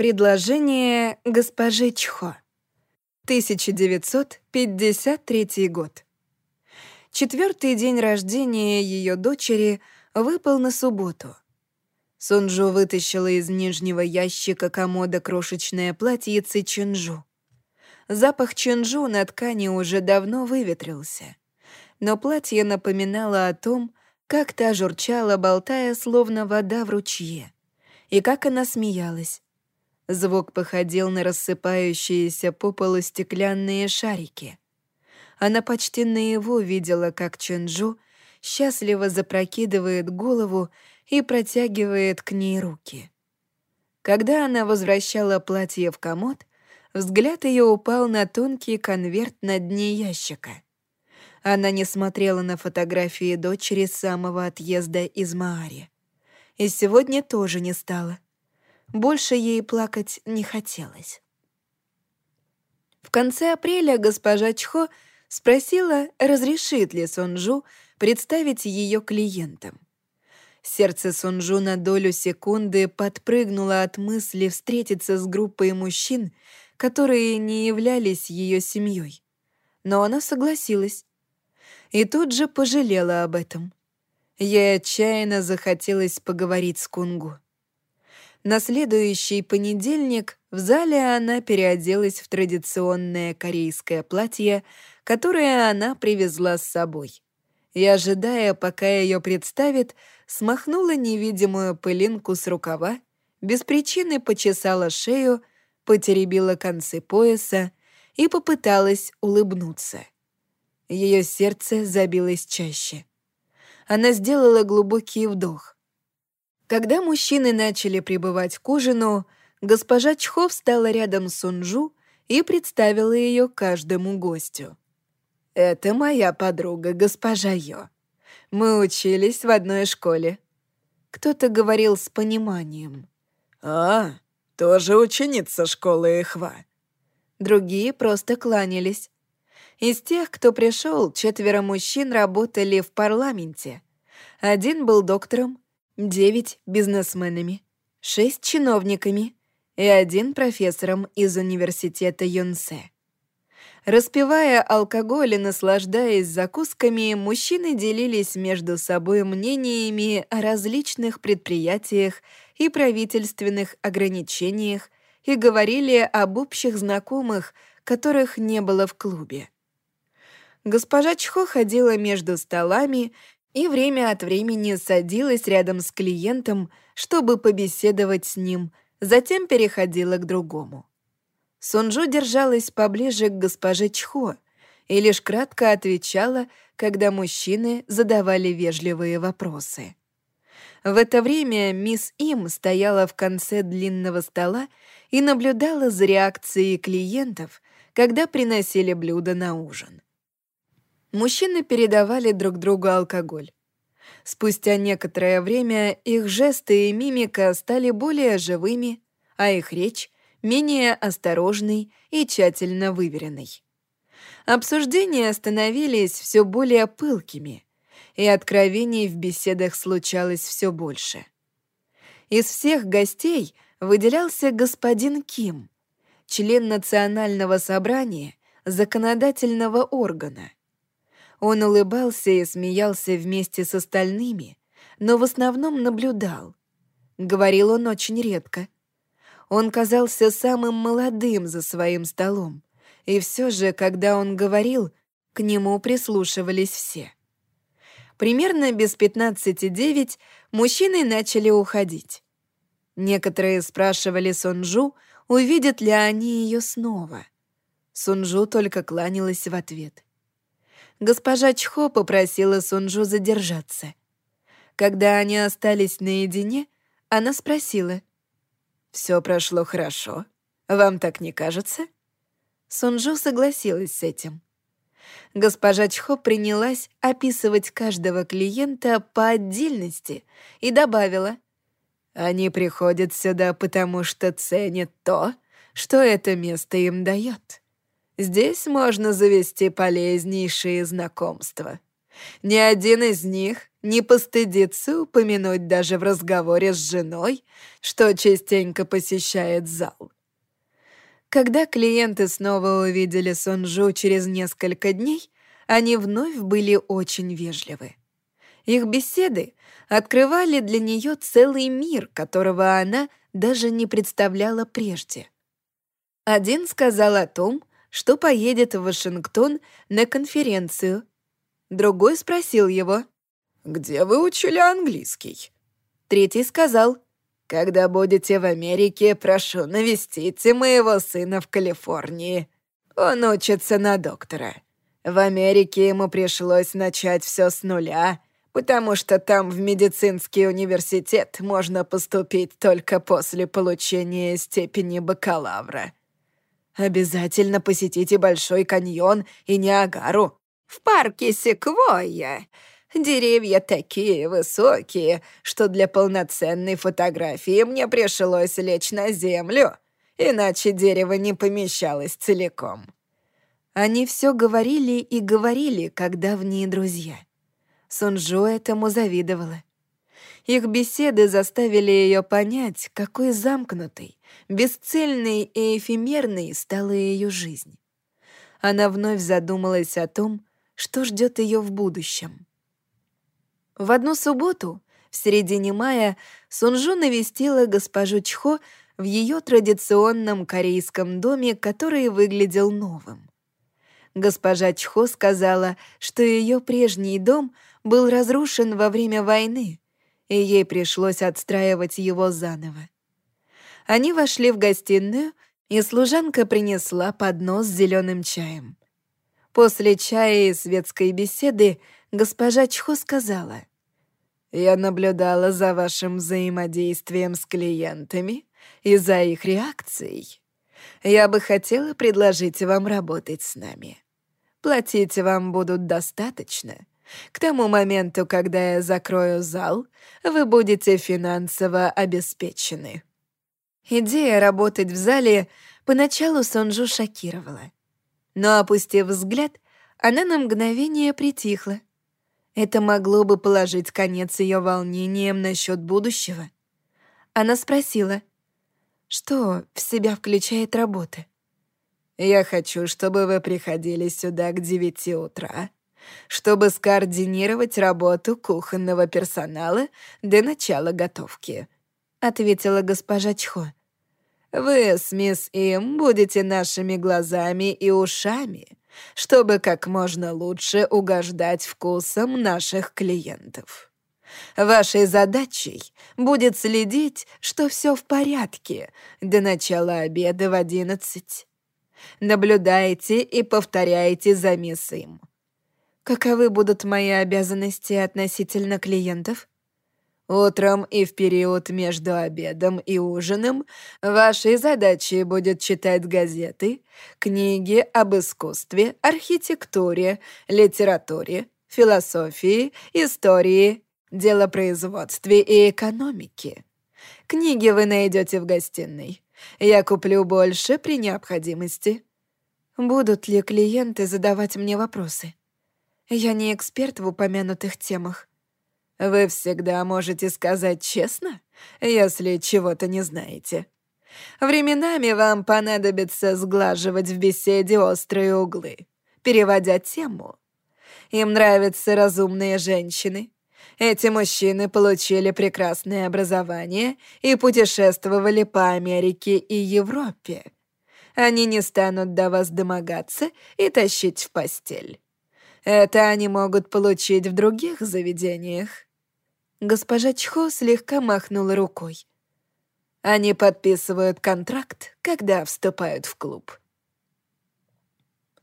Предложение госпожи Чхо. 1953 год. Четвертый день рождения ее дочери выпал на субботу. Сунжу вытащила из нижнего ящика комода крошечное платьице Чунжу. Запах Чунжу на ткани уже давно выветрился, но платье напоминало о том, как та журчала, болтая, словно вода в ручье, и как она смеялась, Звук походил на рассыпающиеся по полу стеклянные шарики. Она почти наяву видела, как Чунджу счастливо запрокидывает голову и протягивает к ней руки. Когда она возвращала платье в комод, взгляд ее упал на тонкий конверт на дне ящика. Она не смотрела на фотографии дочери с самого отъезда из Маари. И сегодня тоже не стала — больше ей плакать не хотелось. В конце апреля госпожа Чхо спросила, разрешит ли Сонжу представить ее клиентам. Сердце Сонжу на долю секунды подпрыгнуло от мысли встретиться с группой мужчин, которые не являлись ее семьей. Но она согласилась. И тут же пожалела об этом. Ей отчаянно захотелось поговорить с Кунгу. На следующий понедельник в зале она переоделась в традиционное корейское платье, которое она привезла с собой. И, ожидая, пока ее представит, смахнула невидимую пылинку с рукава, без причины почесала шею, потеребила концы пояса и попыталась улыбнуться. Ее сердце забилось чаще. Она сделала глубокий вдох — когда мужчины начали прибывать к ужину, госпожа Чхо встала рядом с Сунжу и представила ее каждому гостю. «Это моя подруга, госпожа Йо. Мы учились в одной школе». Кто-то говорил с пониманием. «А, тоже ученица школы Эхва». Другие просто кланялись. Из тех, кто пришел, четверо мужчин работали в парламенте. Один был доктором, девять бизнесменами, шесть чиновниками и один профессором из университета Юнсе. Распивая алкоголь и наслаждаясь закусками, мужчины делились между собой мнениями о различных предприятиях и правительственных ограничениях и говорили об общих знакомых, которых не было в клубе. Госпожа Чхо ходила между столами и время от времени садилась рядом с клиентом, чтобы побеседовать с ним, затем переходила к другому. Сунжу держалась поближе к госпоже Чхо и лишь кратко отвечала, когда мужчины задавали вежливые вопросы. В это время мисс Им стояла в конце длинного стола и наблюдала за реакцией клиентов, когда приносили блюда на ужин. Мужчины передавали друг другу алкоголь. Спустя некоторое время их жесты и мимика стали более живыми, а их речь — менее осторожной и тщательно выверенной. Обсуждения становились все более пылкими, и откровений в беседах случалось все больше. Из всех гостей выделялся господин Ким, член Национального собрания, законодательного органа — он улыбался и смеялся вместе с остальными, но в основном наблюдал. Говорил он очень редко. Он казался самым молодым за своим столом, и все же, когда он говорил, к нему прислушивались все. Примерно без пятнадцати девять мужчины начали уходить. Некоторые спрашивали Сунжу, увидят ли они ее снова. Сунжу только кланялась в ответ — госпожа Чхо попросила Сунжу задержаться. Когда они остались наедине, она спросила. «Все прошло хорошо. Вам так не кажется?» Сунжу согласилась с этим. Госпожа Чхо принялась описывать каждого клиента по отдельности и добавила. «Они приходят сюда, потому что ценят то, что это место им дает. Здесь можно завести полезнейшие знакомства. Ни один из них не постыдится упомянуть даже в разговоре с женой, что частенько посещает зал. Когда клиенты снова увидели Сонжу через несколько дней, они вновь были очень вежливы. Их беседы открывали для нее целый мир, которого она даже не представляла прежде. Один сказал о том, что поедет в Вашингтон на конференцию. Другой спросил его, «Где вы учили английский?» Третий сказал, «Когда будете в Америке, прошу, навестите моего сына в Калифорнии. Он учится на доктора. В Америке ему пришлось начать все с нуля, потому что там в медицинский университет можно поступить только после получения степени бакалавра. Обязательно посетите Большой каньон и Ниагару. В парке Секвойя Деревья такие высокие, что для полноценной фотографии мне пришлось лечь на землю, иначе дерево не помещалось целиком. Они все говорили и говорили, как давние друзья. Сунжо этому завидовала. Их беседы заставили ее понять, какой замкнутой, бесцельной и эфемерной стала ее жизнь. Она вновь задумалась о том, что ждет ее в будущем. В одну субботу, в середине мая, Сунжу навестила госпожу Чхо в ее традиционном корейском доме, который выглядел новым. Госпожа Чхо сказала, что ее прежний дом был разрушен во время войны, и ей пришлось отстраивать его заново. Они вошли в гостиную, и служанка принесла поднос с зеленым чаем. После чая и светской беседы госпожа Чхо сказала, я наблюдала за вашим взаимодействием с клиентами и за их реакцией. Я бы хотела предложить вам работать с нами. Платить вам будут достаточно. К тому моменту, когда я закрою зал, вы будете финансово обеспечены». Идея работать в зале поначалу Сонджу шокировала. Но, опустив взгляд, она на мгновение притихла. Это могло бы положить конец ее волнениям насчет будущего. Она спросила, что в себя включает работа. «Я хочу, чтобы вы приходили сюда к девяти утра, чтобы скоординировать работу кухонного персонала до начала готовки», — ответила госпожа Чхо. «Вы с мисс Им будете нашими глазами и ушами, чтобы как можно лучше угождать вкусам наших клиентов. Вашей задачей будет следить, что все в порядке до начала обеда в одиннадцать. Наблюдайте и повторяйте за мисс Им. Каковы будут мои обязанности относительно клиентов? Утром и в период между обедом и ужином вашей задачей будет читать газеты, книги об искусстве, архитектуре, литературе, философии, истории, делопроизводстве и экономике. Книги вы найдете в гостиной. Я куплю больше при необходимости. Будут ли клиенты задавать мне вопросы? Я не эксперт в упомянутых темах. Вы всегда можете сказать честно, если чего-то не знаете. Временами вам понадобится сглаживать в беседе острые углы, переводя тему. Им нравятся разумные женщины. Эти мужчины получили прекрасное образование и путешествовали по Америке и Европе. Они не станут до вас домогаться и тащить в постель. Это они могут получить в других заведениях. Госпожа Чхо слегка махнула рукой. Они подписывают контракт, когда вступают в клуб.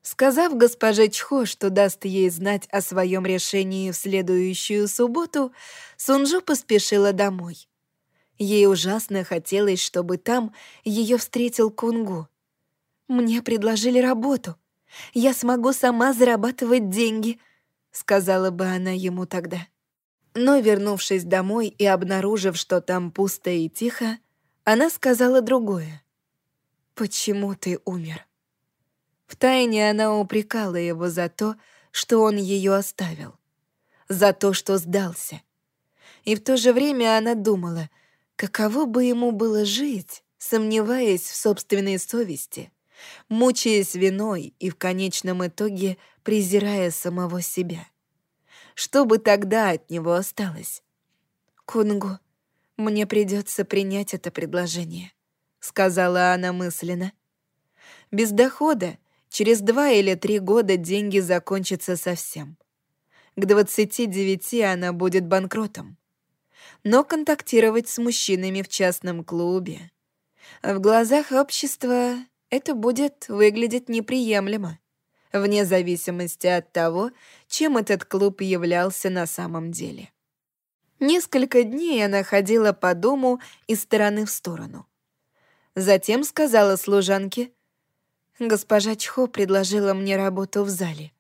Сказав госпоже Чхо, что даст ей знать о своем решении в следующую субботу, Сунжу поспешила домой. Ей ужасно хотелось, чтобы там ее встретил Кунгу. «Мне предложили работу. Я смогу сама зарабатывать деньги», — сказала бы она ему тогда. Но, вернувшись домой и обнаружив, что там пусто и тихо, она сказала другое. «Почему ты умер?» Втайне она упрекала его за то, что он ее оставил. за то, что сдался. И в то же время она думала, каково бы ему было жить, сомневаясь в собственной совести, мучаясь виной и в конечном итоге презирая самого себя. Что бы тогда от него осталось? «Кунгу, мне придется принять это предложение», — сказала она мысленно. Без дохода через два или три года деньги закончатся совсем. К 29 она будет банкротом. Но контактировать с мужчинами в частном клубе... В глазах общества это будет выглядеть неприемлемо, вне зависимости от того, чем этот клуб являлся на самом деле. Несколько дней она ходила по дому из стороны в сторону. Затем сказала служанке, «Госпожа Чхо предложила мне работу в зале.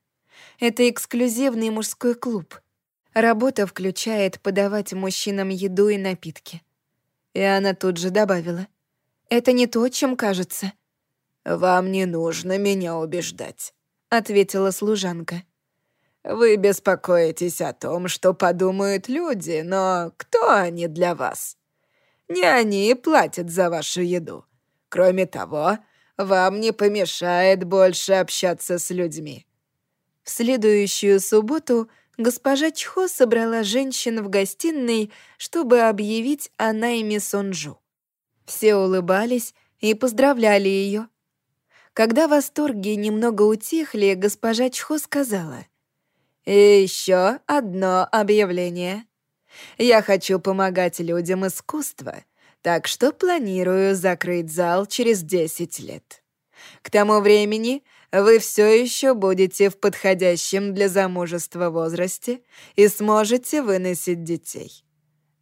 Это эксклюзивный мужской клуб. Работа включает подавать мужчинам еду и напитки». И она тут же добавила, «Это не то, чем кажется». «Вам не нужно меня убеждать», — ответила служанка. Вы беспокоитесь о том, что подумают люди, но кто они для вас? Не они платят за вашу еду. Кроме того, вам не помешает больше общаться с людьми. В следующую субботу госпожа Чхо собрала женщин в гостиной, чтобы объявить о найме Сонджу. Все улыбались и поздравляли ее. Когда восторги немного утихли, госпожа Чхо сказала — еще одно объявление. Я хочу помогать людям искусства, так что планирую закрыть зал через 10 лет. К тому времени вы все еще будете в подходящем для замужества возрасте и сможете выносить детей.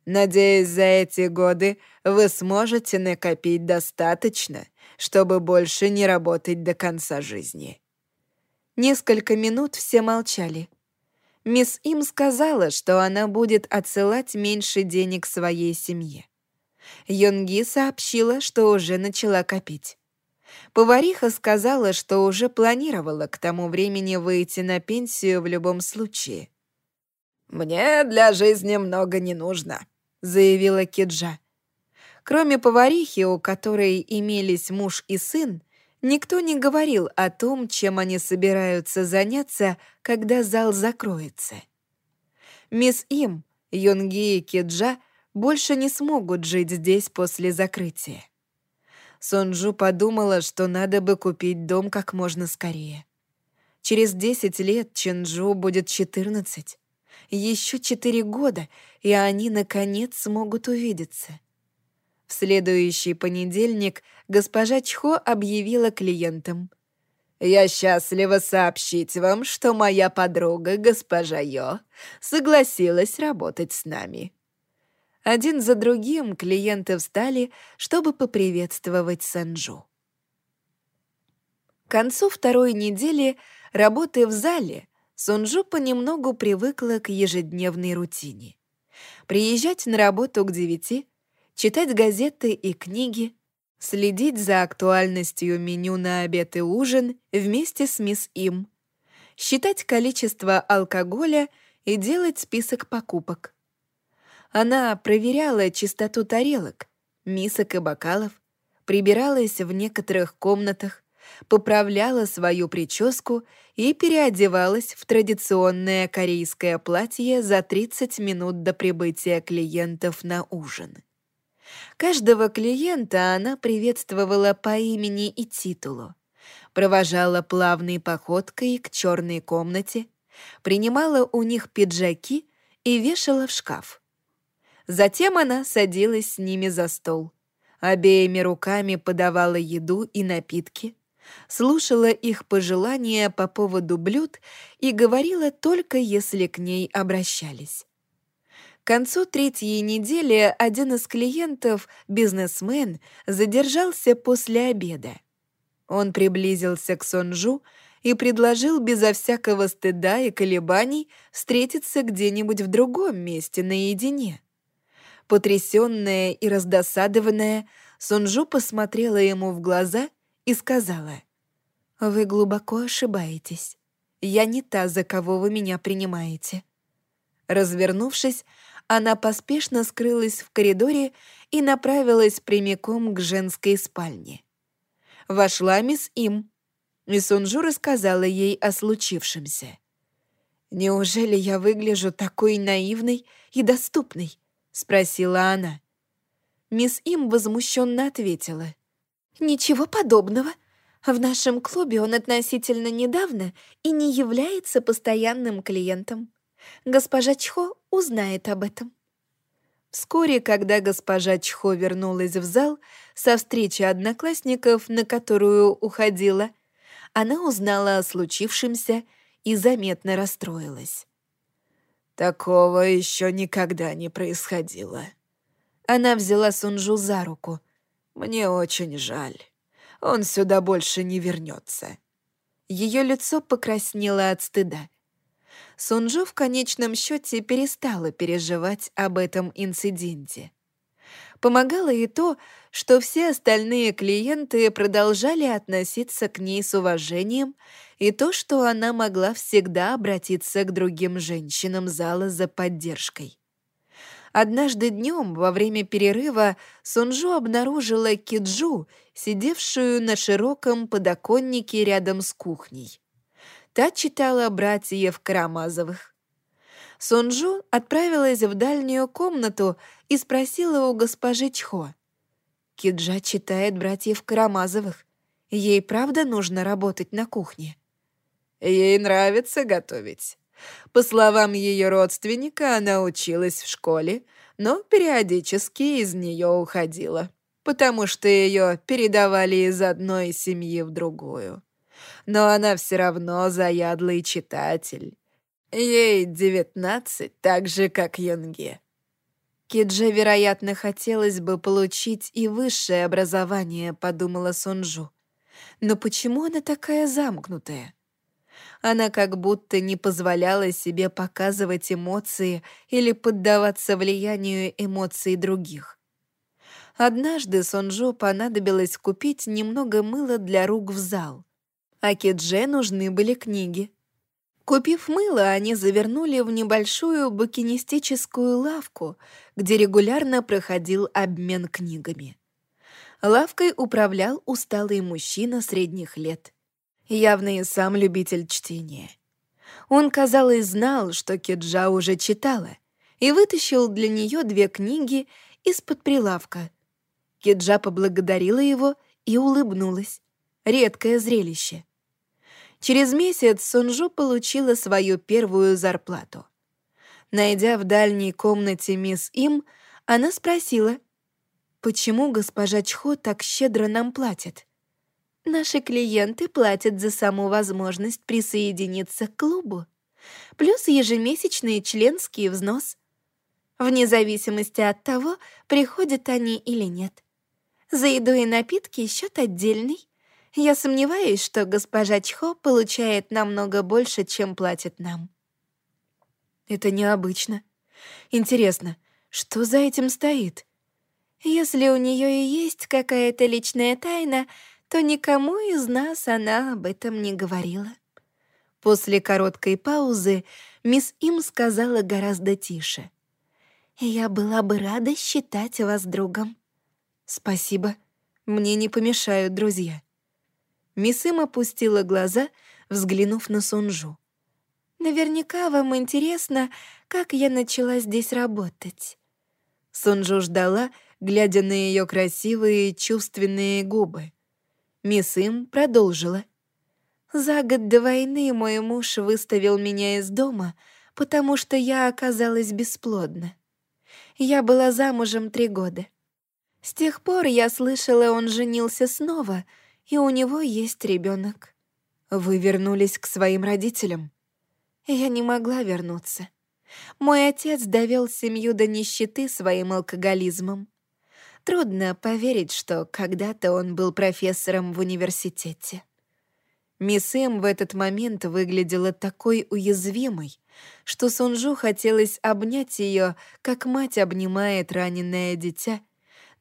Надеюсь, за эти годы вы сможете накопить достаточно, чтобы больше не работать до конца жизни. Несколько минут все молчали. Мисс Им сказала, что она будет отсылать меньше денег своей семье. Йонги сообщила, что уже начала копить. Повариха сказала, что уже планировала к тому времени выйти на пенсию в любом случае. «Мне для жизни много не нужно», — заявила Киджа. Кроме поварихи, у которой имелись муж и сын, Никто не говорил о том, чем они собираются заняться, когда зал закроется. Мисс Им, Йонги и Киджа больше не смогут жить здесь после закрытия. Сонджу подумала, что надо бы купить дом как можно скорее. Через 10 лет Ченджу будет 14. Еще 4 года, и они, наконец, смогут увидеться. В следующий понедельник госпожа Чхо объявила клиентам. «Я счастлива сообщить вам, что моя подруга, госпожа Йо, согласилась работать с нами». Один за другим клиенты встали, чтобы поприветствовать Санджу. К концу второй недели работы в зале Сунжу понемногу привыкла к ежедневной рутине. Приезжать на работу к девяти, читать газеты и книги, следить за актуальностью меню на обед и ужин вместе с мисс Им, считать количество алкоголя и делать список покупок. Она проверяла чистоту тарелок, мисок и бокалов, прибиралась в некоторых комнатах, поправляла свою прическу и переодевалась в традиционное корейское платье за 30 минут до прибытия клиентов на ужин. Каждого клиента она приветствовала по имени и титулу, провожала плавной походкой к черной комнате, принимала у них пиджаки и вешала в шкаф. Затем она садилась с ними за стол, обеими руками подавала еду и напитки, слушала их пожелания по поводу блюд и говорила только если к ней обращались. К концу третьей недели один из клиентов, бизнесмен, задержался после обеда. Он приблизился к Сонжу и предложил безо всякого стыда и колебаний встретиться где-нибудь в другом месте наедине. Потрясённая и раздосадованная, Сонжу посмотрела ему в глаза и сказала, «Вы глубоко ошибаетесь. Я не та, за кого вы меня принимаете». Развернувшись, она поспешно скрылась в коридоре и направилась прямиком к женской спальне. Вошла мисс Им, и Сунжу рассказала ей о случившемся. «Неужели я выгляжу такой наивной и доступной?» — спросила она. Мисс Им возмущенно ответила. «Ничего подобного. В нашем клубе он относительно недавно и не является постоянным клиентом. Госпожа Чхо узнает об этом». Вскоре, когда госпожа Чхо вернулась в зал со встречи одноклассников, на которую уходила, она узнала о случившемся и заметно расстроилась. «Такого еще никогда не происходило». Она взяла Сунжу за руку. «Мне очень жаль. Он сюда больше не вернется». Ее лицо покраснело от стыда. Сунжу в конечном счете перестала переживать об этом инциденте. Помогало и то, что все остальные клиенты продолжали относиться к ней с уважением, и то, что она могла всегда обратиться к другим женщинам зала за поддержкой. Однажды днем во время перерыва Сунжу обнаружила Киджу, сидевшую на широком подоконнике рядом с кухней. Та читала «Братьев Карамазовых». Сунжу отправилась в дальнюю комнату и спросила у госпожи Чхо. «Киджа читает «Братьев Карамазовых». Ей правда нужно работать на кухне?» «Ей нравится готовить». По словам ее родственника, она училась в школе, но периодически из нее уходила, потому что ее передавали из одной семьи в другую. Но она все равно заядлый читатель Ей девятнадцать, так же, как Янге. Кидже, вероятно, хотелось бы получить и высшее образование, подумала Сунжу. Но почему она такая замкнутая? Она как будто не позволяла себе показывать эмоции или поддаваться влиянию эмоций других. Однажды Сонжо понадобилось купить немного мыла для рук в зал, а Кидже нужны были книги. Купив мыло, они завернули в небольшую букинистическую лавку, где регулярно проходил обмен книгами. Лавкой управлял усталый мужчина средних лет. Явно и сам любитель чтения. Он, казалось, знал, что Кеджа уже читала, и вытащил для нее две книги из-под прилавка. Кеджа поблагодарила его и улыбнулась. Редкое зрелище — Через месяц Сунжу получила свою первую зарплату. Найдя в дальней комнате мисс Им, она спросила, «Почему госпожа Чхо так щедро нам платит?» «Наши клиенты платят за саму возможность присоединиться к клубу, плюс ежемесячный членский взнос, вне зависимости от того, приходят они или нет. За еду и напитки счет отдельный, я сомневаюсь, что госпожа Чхо получает намного больше, чем платит нам. Это необычно. Интересно, что за этим стоит? Если у нее и есть какая-то личная тайна, то никому из нас она об этом не говорила. После короткой паузы мисс Им сказала гораздо тише. «Я была бы рада считать вас другом». «Спасибо. Мне не помешают друзья». Мисым опустила глаза, взглянув на Сунжу. «Наверняка вам интересно, как я начала здесь работать». Сунжу ждала, глядя на ее красивые чувственные губы. Мисым продолжила. «За год до войны мой муж выставил меня из дома, потому что я оказалась бесплодна. Я была замужем три года. С тех пор я слышала, он женился снова — и у него есть ребенок. Вы вернулись к своим родителям? Я не могла вернуться. Мой отец довел семью до нищеты своим алкоголизмом. Трудно поверить, что когда-то он был профессором в университете. Мисс Эм в этот момент выглядела такой уязвимой, что Сунжу хотелось обнять ее, как мать обнимает раненое дитя,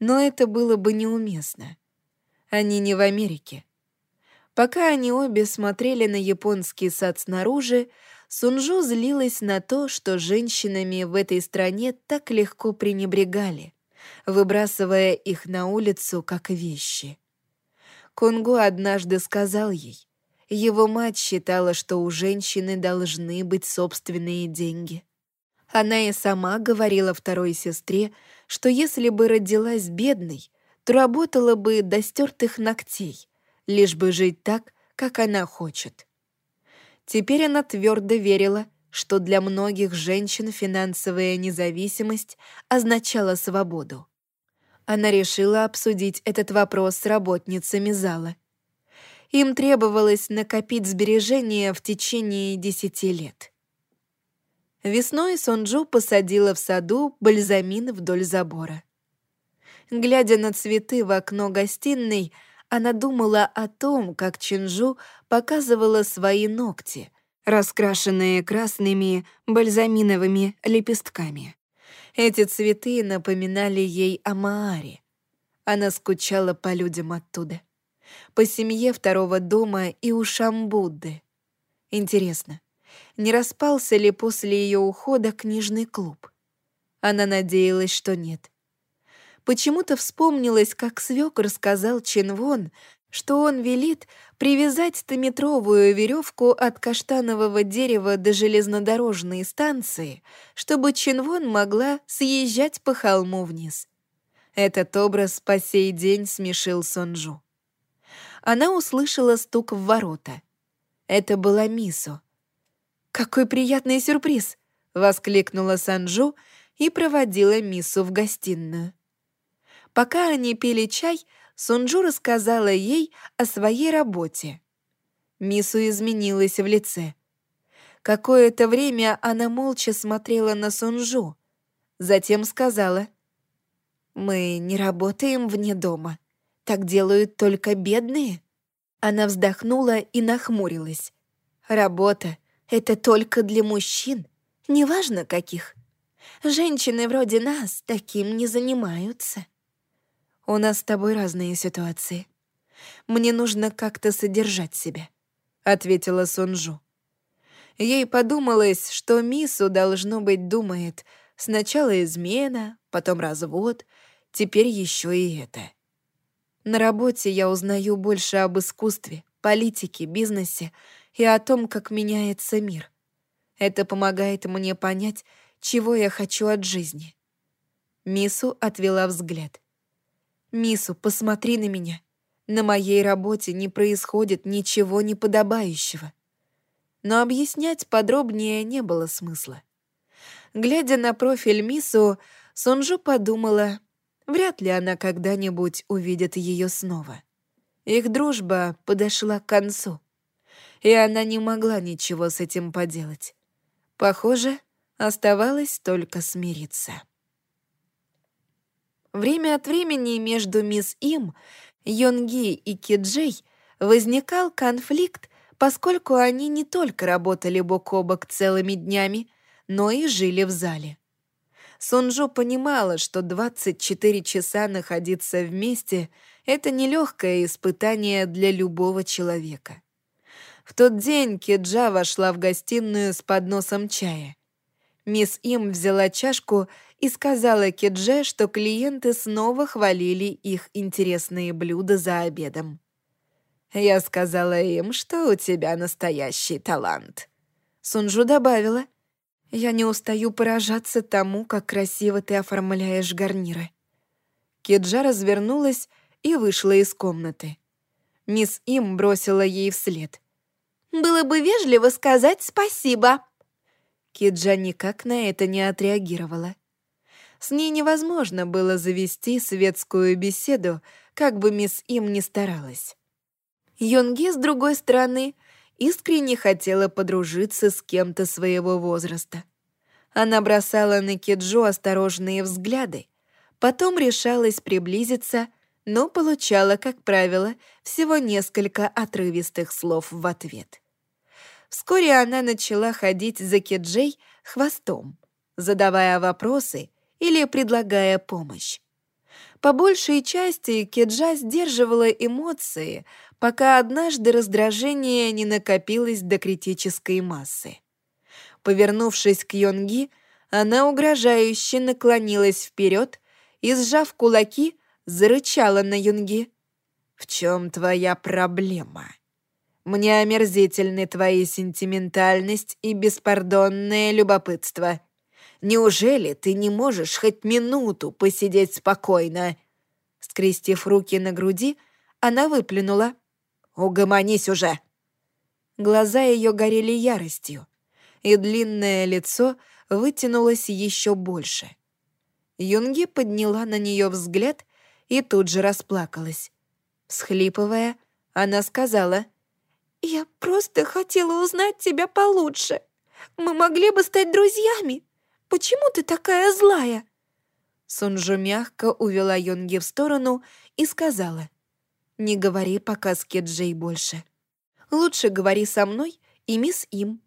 но это было бы неуместно. Они не в Америке. Пока они обе смотрели на японский сад снаружи, Сунжу злилась на то, что женщинами в этой стране так легко пренебрегали, выбрасывая их на улицу как вещи. Кунгу однажды сказал ей, его мать считала, что у женщины должны быть собственные деньги. Она и сама говорила второй сестре, что если бы родилась бедной, то работала бы до стертых ногтей, лишь бы жить так, как она хочет. Теперь она твердо верила, что для многих женщин финансовая независимость означала свободу. Она решила обсудить этот вопрос с работницами зала. Им требовалось накопить сбережения в течение десяти лет. Весной Сонджу посадила в саду бальзамин вдоль забора. Глядя на цветы в окно гостиной, она думала о том, как Чинжу показывала свои ногти, раскрашенные красными бальзаминовыми лепестками. Эти цветы напоминали ей о Мааре. Она скучала по людям оттуда, по семье второго дома и ушам Будды. Интересно, не распался ли после ее ухода книжный клуб? Она надеялась, что нет. Почему-то вспомнилось, как свёкор сказал Чинвон, что он велит привязать стометровую веревку от каштанового дерева до железнодорожной станции, чтобы Чинвон могла съезжать по холму вниз. Этот образ по сей день смешил Сонджу. Она услышала стук в ворота. Это была Мису. «Какой приятный сюрприз!» — воскликнула Санджу и проводила Мису в гостиную. Пока они пили чай, Сунджу рассказала ей о своей работе. Мису изменилась в лице. Какое-то время она молча смотрела на Сунжу. Затем сказала, «Мы не работаем вне дома. Так делают только бедные». Она вздохнула и нахмурилась. «Работа — это только для мужчин, неважно каких. Женщины вроде нас таким не занимаются». У нас с тобой разные ситуации. Мне нужно как-то содержать себя», — ответила Сунжу. Ей подумалось, что Мису, должно быть, думает сначала измена, потом развод, теперь еще и это. На работе я узнаю больше об искусстве, политике, бизнесе и о том, как меняется мир. Это помогает мне понять, чего я хочу от жизни. Мису отвела взгляд. «Мису, посмотри на меня. На моей работе не происходит ничего неподобающего». Но объяснять подробнее не было смысла. Глядя на профиль Мису, Сонжу подумала, вряд ли она когда-нибудь увидит ее снова. Их дружба подошла к концу, и она не могла ничего с этим поделать. Похоже, оставалось только смириться. Время от времени между мисс Им, Йонги и Киджей возникал конфликт, поскольку они не только работали бок о бок целыми днями, но и жили в зале. Сунжу понимала, что 24 часа находиться вместе — это нелегкое испытание для любого человека. В тот день Киджа вошла в гостиную с подносом чая. Мисс Им взяла чашку и сказала Кедже, что клиенты снова хвалили их интересные блюда за обедом. «Я сказала им, что у тебя настоящий талант». Сунжу добавила, «Я не устаю поражаться тому, как красиво ты оформляешь гарниры». Кеджа развернулась и вышла из комнаты. Мисс Им бросила ей вслед. «Было бы вежливо сказать спасибо». Киджа никак на это не отреагировала. С ней невозможно было завести светскую беседу, как бы мисс Им ни старалась. Йонги, с другой стороны, искренне хотела подружиться с кем-то своего возраста. Она бросала на Киджу осторожные взгляды, потом решалась приблизиться, но получала, как правило, всего несколько отрывистых слов в ответ. Вскоре она начала ходить за Кеджей хвостом, задавая вопросы или предлагая помощь. По большей части Кеджа сдерживала эмоции, пока однажды раздражение не накопилось до критической массы. Повернувшись к Йонги, она угрожающе наклонилась вперед и, сжав кулаки, зарычала на Юнги. «В чем твоя проблема? Мне омерзительны твои сентиментальность и беспардонное любопытство. Неужели ты не можешь хоть минуту посидеть спокойно?» Скрестив руки на груди, она выплюнула. «Угомонись уже!» Глаза ее горели яростью, и длинное лицо вытянулось еще больше. Юнги подняла на нее взгляд и тут же расплакалась. Схлипывая, она сказала, «Я просто хотела узнать тебя получше. Мы могли бы стать друзьями. Почему ты такая злая?» Сунжу мягко увела Юнги в сторону и сказала, «Не говори пока с Кеджей больше. Лучше говори со мной и мисс Им».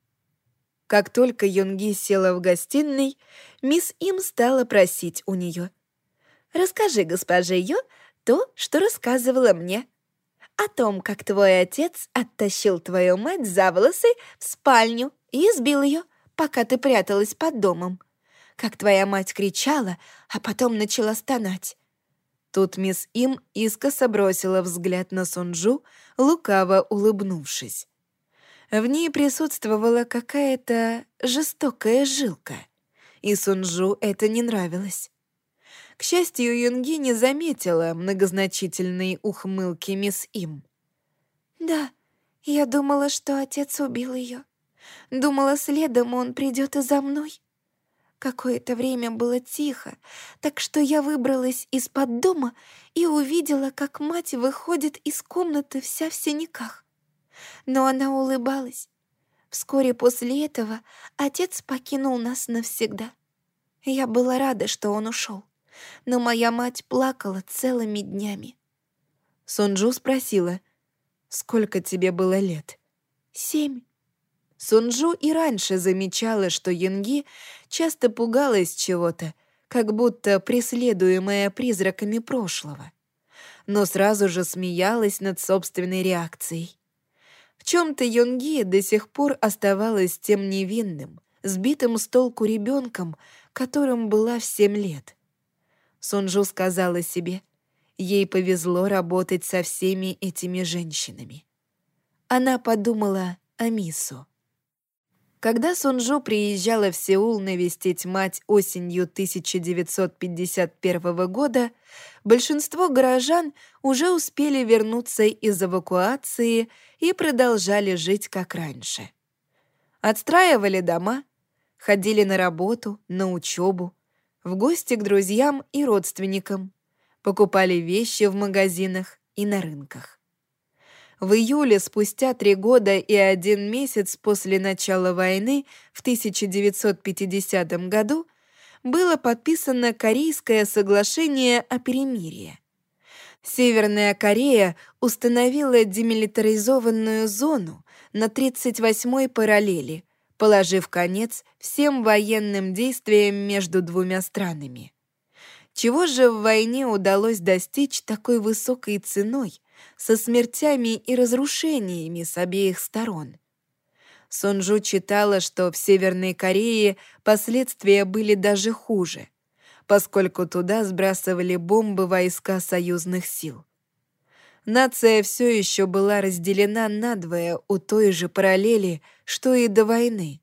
Как только Юнги села в гостиной, мисс Им стала просить у нее. «Расскажи госпоже Йо то, что рассказывала мне. О том, как твой отец оттащил твою мать за волосы в спальню и избил ее, пока ты пряталась под домом. Как твоя мать кричала, а потом начала стонать. Тут мисс Им искоса бросила взгляд на Сунжу, лукаво улыбнувшись. В ней присутствовала какая-то жестокая жилка, и Сунжу это не нравилось. К счастью, Юнги не заметила многозначительной ухмылки мисс Им. «Да, я думала, что отец убил ее. Думала, следом он придет и за мной. Какое-то время было тихо, так что я выбралась из-под дома и увидела, как мать выходит из комнаты вся в синяках но она улыбалась. Вскоре после этого отец покинул нас навсегда. Я была рада, что он ушел, но моя мать плакала целыми днями. Сунджу спросила, «Сколько тебе было лет?» «Семь». Сунджу и раньше замечала, что Янги часто пугалась чего-то, как будто преследуемая призраками прошлого, но сразу же смеялась над собственной реакцией. В чем-то Йонги до сих пор оставалась тем невинным, сбитым с толку ребенком, которым была в семь лет. Сунжу сказала себе, ей повезло работать со всеми этими женщинами. Она подумала о Мису. Когда Сунжу приезжала в Сеул навестить мать осенью 1951 года, большинство горожан уже успели вернуться из эвакуации и продолжали жить как раньше. Отстраивали дома, ходили на работу, на учебу, в гости к друзьям и родственникам, покупали вещи в магазинах и на рынках. В июле, спустя три года и один месяц после начала войны в 1950 году, было подписано Корейское соглашение о перемирии. Северная Корея установила демилитаризованную зону на 38-й параллели, положив конец всем военным действиям между двумя странами. Чего же в войне удалось достичь такой высокой ценой – со смертями и разрушениями с обеих сторон. Сонджу читала, что в Северной Корее последствия были даже хуже, поскольку туда сбрасывали бомбы войска союзных сил. Нация все еще была разделена надвое у той же параллели, что и до войны,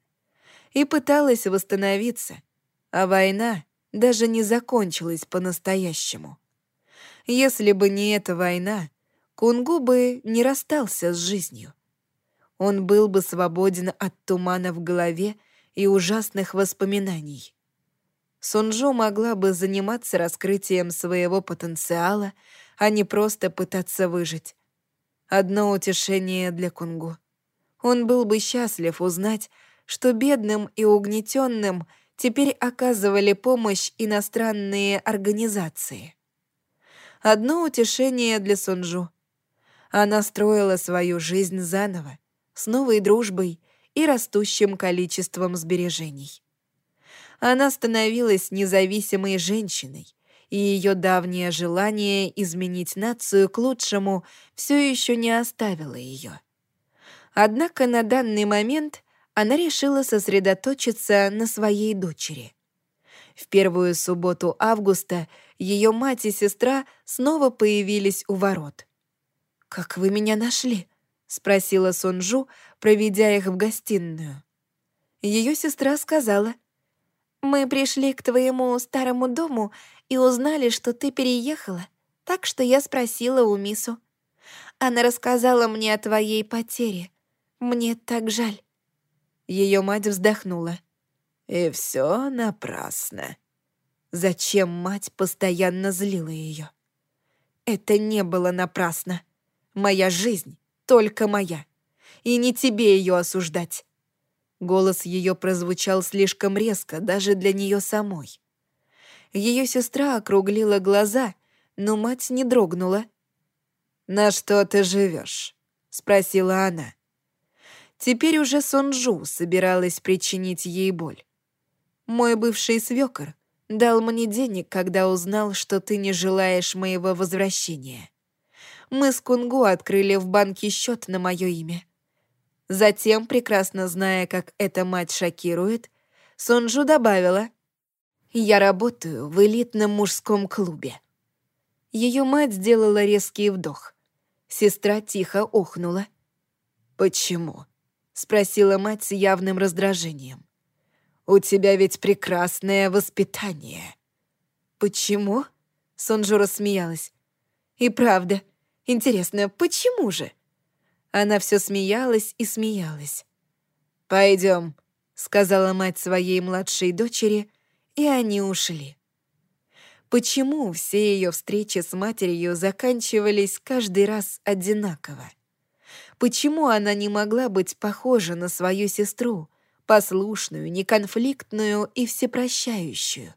и пыталась восстановиться, а война даже не закончилась по-настоящему. Если бы не эта война, Кунгу бы не расстался с жизнью. Он был бы свободен от тумана в голове и ужасных воспоминаний. Сунжо могла бы заниматься раскрытием своего потенциала, а не просто пытаться выжить. Одно утешение для Кунгу. Он был бы счастлив узнать, что бедным и угнетенным теперь оказывали помощь иностранные организации. Одно утешение для Сунжу. Она строила свою жизнь заново, с новой дружбой и растущим количеством сбережений. Она становилась независимой женщиной, и ее давнее желание изменить нацию к лучшему все еще не оставило ее. Однако на данный момент она решила сосредоточиться на своей дочери. В первую субботу августа ее мать и сестра снова появились у ворот. «Как вы меня нашли?» — спросила Сунжу, проведя их в гостиную. Ее сестра сказала, «Мы пришли к твоему старому дому и узнали, что ты переехала, так что я спросила у Мису. Она рассказала мне о твоей потере. Мне так жаль». Ее мать вздохнула. «И все напрасно». Зачем мать постоянно злила ее? Это не было напрасно. Моя жизнь только моя. И не тебе ее осуждать. Голос ее прозвучал слишком резко даже для нее самой. Ее сестра округлила глаза, но мать не дрогнула. «На что ты живешь? спросила она. Теперь уже Сонджу собиралась причинить ей боль. «Мой бывший свёкор дал мне денег, когда узнал, что ты не желаешь моего возвращения. Мы с Кунгу открыли в банке счет на мое имя. Затем, прекрасно зная, как эта мать шокирует, Сонджу добавила, «Я работаю в элитном мужском клубе». Ее мать сделала резкий вдох. Сестра тихо охнула. «Почему?» — спросила мать с явным раздражением. «У тебя ведь прекрасное воспитание». «Почему?» — Сонджу рассмеялась. «И правда, интересно, почему же?» Она все смеялась и смеялась. «Пойдем», — сказала мать своей младшей дочери, и они ушли. Почему все ее встречи с матерью заканчивались каждый раз одинаково? Почему она не могла быть похожа на свою сестру, послушную, неконфликтную и всепрощающую?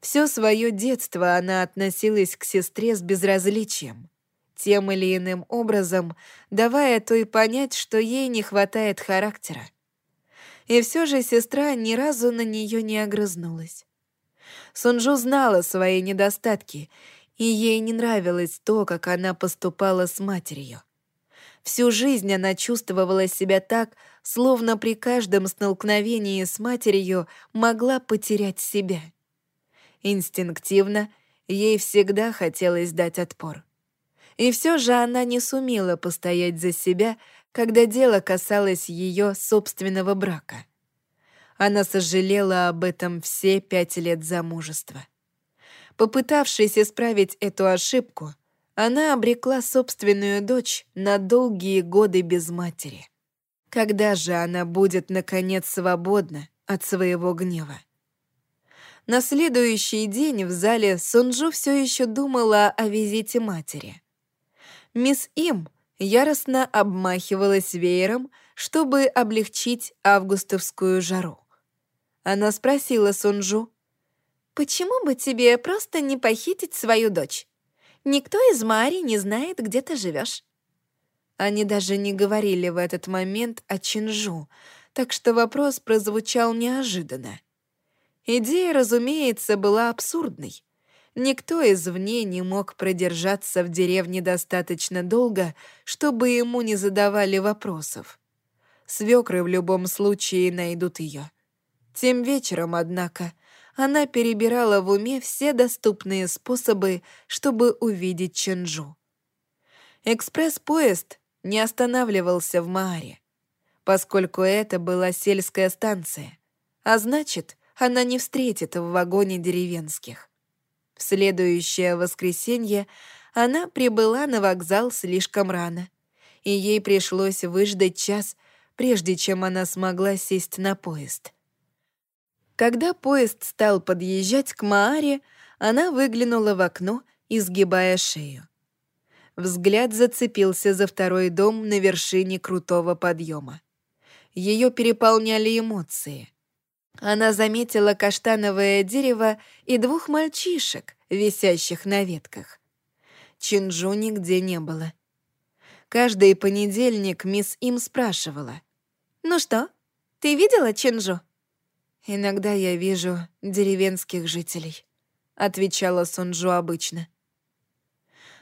Все свое детство она относилась к сестре с безразличием, тем или иным образом давая той понять, что ей не хватает характера. И все же сестра ни разу на нее не огрызнулась. Сунжу знала свои недостатки, и ей не нравилось то, как она поступала с матерью. Всю жизнь она чувствовала себя так, словно при каждом столкновении с матерью могла потерять себя. Инстинктивно ей всегда хотелось дать отпор. И все же она не сумела постоять за себя, когда дело касалось ее собственного брака. Она сожалела об этом все пять лет замужества. Попытавшись исправить эту ошибку, она обрекла собственную дочь на долгие годы без матери. Когда же она будет, наконец, свободна от своего гнева? На следующий день в зале Сунджу все еще думала о визите матери. Мисс Им яростно обмахивалась веером, чтобы облегчить августовскую жару. Она спросила Сунджу, «Почему бы тебе просто не похитить свою дочь? Никто из Мари не знает, где ты живешь. Они даже не говорили в этот момент о Чинжу, так что вопрос прозвучал неожиданно. Идея, разумеется, была абсурдной. Никто извне не мог продержаться в деревне достаточно долго, чтобы ему не задавали вопросов. Свекры в любом случае найдут ее. Тем вечером, однако, она перебирала в уме все доступные способы, чтобы увидеть Ченджу. Экспресс-поезд не останавливался в Мааре, поскольку это была сельская станция, а значит, она не встретит в вагоне деревенских. В следующее воскресенье она прибыла на вокзал слишком рано, и ей пришлось выждать час, прежде чем она смогла сесть на поезд. Когда поезд стал подъезжать к Мааре, она выглянула в окно, изгибая шею. Взгляд зацепился за второй дом на вершине крутого подъема. Ее переполняли эмоции. Она заметила каштановое дерево и двух мальчишек, висящих на ветках. Чинджу нигде не было. Каждый понедельник мисс Им спрашивала. «Ну что, ты видела Чинджу?» «Иногда я вижу деревенских жителей», — отвечала Сунжу обычно.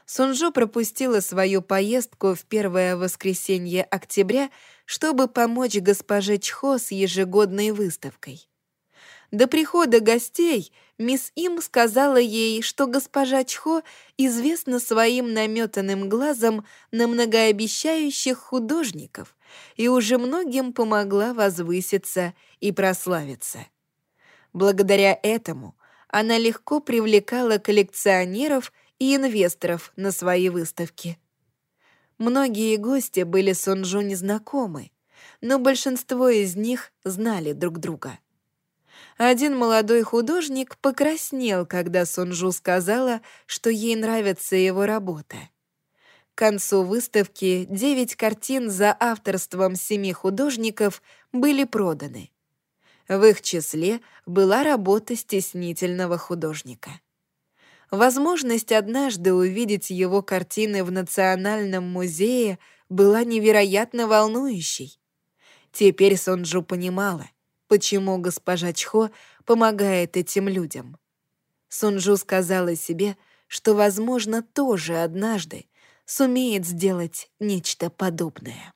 Сунжу пропустила свою поездку в первое воскресенье октября чтобы помочь госпоже Чхо с ежегодной выставкой. До прихода гостей мисс Им сказала ей, что госпожа Чхо известна своим наметанным глазом на многообещающих художников и уже многим помогла возвыситься и прославиться. Благодаря этому она легко привлекала коллекционеров и инвесторов на свои выставки. Многие гости были Сонджу незнакомы, но большинство из них знали друг друга. Один молодой художник покраснел, когда Сунжу сказала, что ей нравится его работа. К концу выставки девять картин за авторством семи художников были проданы. В их числе была работа стеснительного художника. Возможность однажды увидеть его картины в Национальном музее была невероятно волнующей. Теперь Сонджу понимала — почему госпожа Чхо помогает этим людям. Сунжу сказала себе, что, возможно, тоже однажды сумеет сделать нечто подобное.